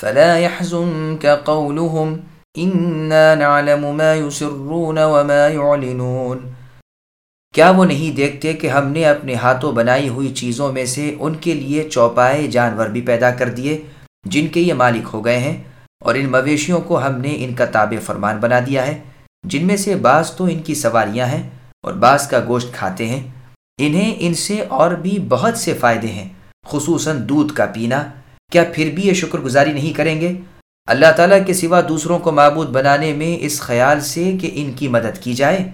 فلا يحزنك قولهم إنا نعلم ما يسرون وما يعلنون۔ کیا وہ نہیں دیکھتے کہ ہم نے اپنے ہاتھوں بنائی ہوئی چیزوں میں سے ان کے لیے چوپائے جانور بھی پیدا کر دیے جن کے یہ مالک ہو گئے ہیں؟ اور ان مویشیوں کو ہم نے ان کا تابع فرمان بنا دیا ہے۔ جن میں سے بعض تو ان کی سواریاں ہیں اور بعض کا گوشت کھاتے ہیں۔ انہیں ان سے اور بھی بہت سے فائدے ہیں، خصوصاً دودھ کا پینا۔ کیا پھر بھی یہ شکر گزاری نہیں کریں گے؟ اللہ تعالیٰ کے سوا دوسروں کو معبود بنانے میں اس خیال سے کہ ان کی مدد کی جائے۔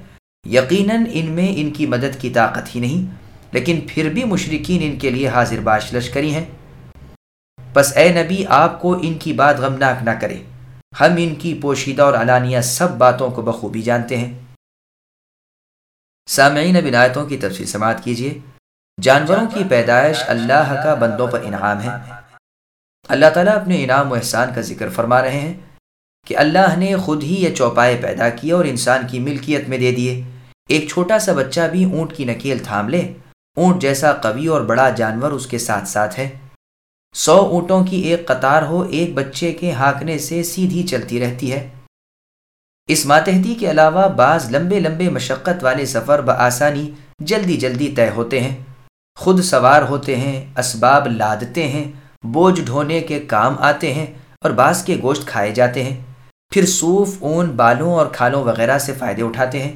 یقیناً ان میں ان کی مدد کی طاقت ہی نہیں، لیکن پھر بھی مشرقین ان کے لیے حاضر باش لشکری ہیں۔ بس اے نبی، آپ کو ان کی بات غمناک نہ کرے۔ ہم ان کی پوشیدہ اور علانیہ سب باتوں کو بخوبی جانتے ہیں۔ سامعین بنایتوں کی تفصیل سماعت کیجیے۔ جانوروں کی پیدائش اللہ کا بندوں پر انعام ہے۔ اللہ تعالیٰ اپنے انعام و احسان کا ذکر فرما رہے ہیں کہ اللہ نے خود ہی یہ چوپائے پیدا کیے اور انسان کی ملکیت میں دے دیے۔ ایک چھوٹا سا بچہ بھی اونٹ کی نکیل تھام لے۔ اونٹ جیسا قوی اور بڑا جانور اس کے ساتھ ساتھ ہے۔ سو اونٹوں کی ایک قطار ہو، ایک بچے کے ہانکنے سے سیدھی چلتی رہتی ہے۔ اس ماتحتی کے علاوہ بعض لمبے لمبے مشقت والے سفر بآسانی جلدی جلدی طے ہوتے ہیں۔ خود سوار ہوتے ہیں، اسباب لادتے ہیں۔ بوجھ ڈھونے کے کام آتے ہیں اور بعض کے گوشت کھائے جاتے ہیں۔ پھر صوف اون، بالوں اور کھالوں وغیرہ سے فائدے اٹھاتے ہیں۔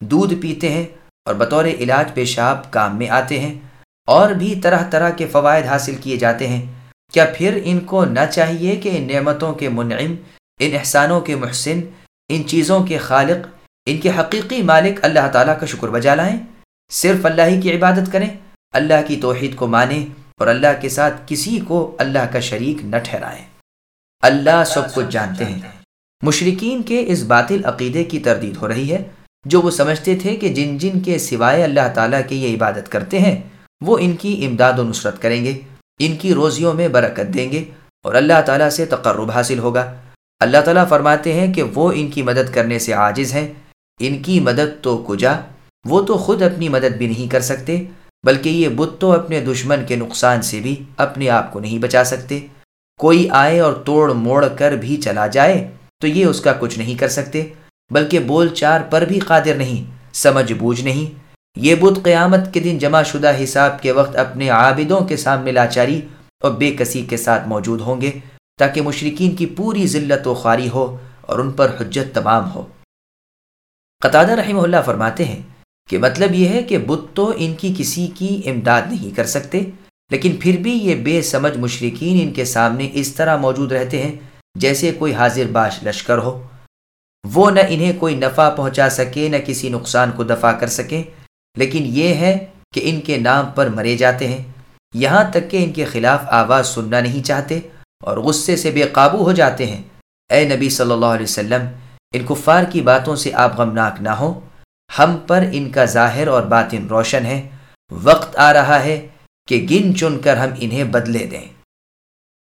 دودھ پیتے ہیں اور بطور علاج پیشاب کام میں آتے ہیں۔ اور بھی طرح طرح کے فوائد حاصل کیے جاتے ہیں۔ کیا پھر ان کو نہ چاہیے کہ ان نعمتوں کے منعم، ان احسانوں کے محسن، ان چیزوں کے خالق، ان کے حقیقی مالک اللہ تعالیٰ کا شکر بجا لائیں؟ صرف اللہ ہی کی عبادت کریں، اللہ کی توحید کو مانیں۔ اور اللہ کے ساتھ کسی کو اللہ کا شریک نہ ٹھہرائیں۔ اللہ سب کچھ جانتے ہیں۔ مشرقین کے اس باطل عقیدے کی تردید ہو رہی ہے۔ جو وہ سمجھتے تھے کہ جن جن کے سوائے اللہ تعالیٰ کی یہ عبادت کرتے ہیں، وہ ان کی امداد و نصرت کریں گے۔ ان کی روزیوں میں برکت دیں گے اور اللہ تعالیٰ سے تقرب حاصل ہوگا۔ اللہ تعالیٰ فرماتے ہیں کہ وہ ان کی مدد کرنے سے عاجز ہیں۔ ان کی مدد تو کجا، وہ تو خود اپنی مدد بھی نہیں کر سکتے۔ بلکہ یہ بت تو اپنے دشمن کے نقصان سے بھی اپنے آپ کو نہیں بچا سکتے۔ کوئی آئے اور توڑ موڑ کر بھی چلا جائے تو یہ اس کا کچھ نہیں کر سکتے، بلکہ بول چار پر بھی قادر نہیں، سمجھ بوجھ نہیں۔ یہ بت قیامت کے دن جمع شدہ حساب کے وقت اپنے عابدوں کے سامنے لاچاری اور بے کسی کے ساتھ موجود ہوں گے، تاکہ مشرقین کی پوری ذلت و خواری ہو اور ان پر حجت تمام ہو۔ قطع رحمہ اللہ فرماتے ہیں کہ مطلب یہ ہے کہ بت تو ان کی کسی کی امداد نہیں کر سکتے، لیکن پھر بھی یہ بے سمجھ مشرقین ان کے سامنے اس طرح موجود رہتے ہیں جیسے کوئی حاضر باش لشکر ہو۔ وہ نہ انہیں کوئی نفع پہنچا سکے، نہ کسی نقصان کو دفع کر سکے۔ لیکن یہ ہے کہ ان کے نام پر مرے جاتے ہیں۔ یہاں تک کہ ان کے خلاف آواز سننا نہیں چاہتے اور غصے سے بے قابو ہو جاتے ہیں۔ اے نبی صلی اللہ علیہ وسلم، ان کفار کی باتوں سے آپ غمناک نہ ہوں۔ ہم پر ان کا ظاہر اور باطن روشن ہے۔ وقت آ رہا ہے کہ گن چن کر ہم انہیں بدلے دیں۔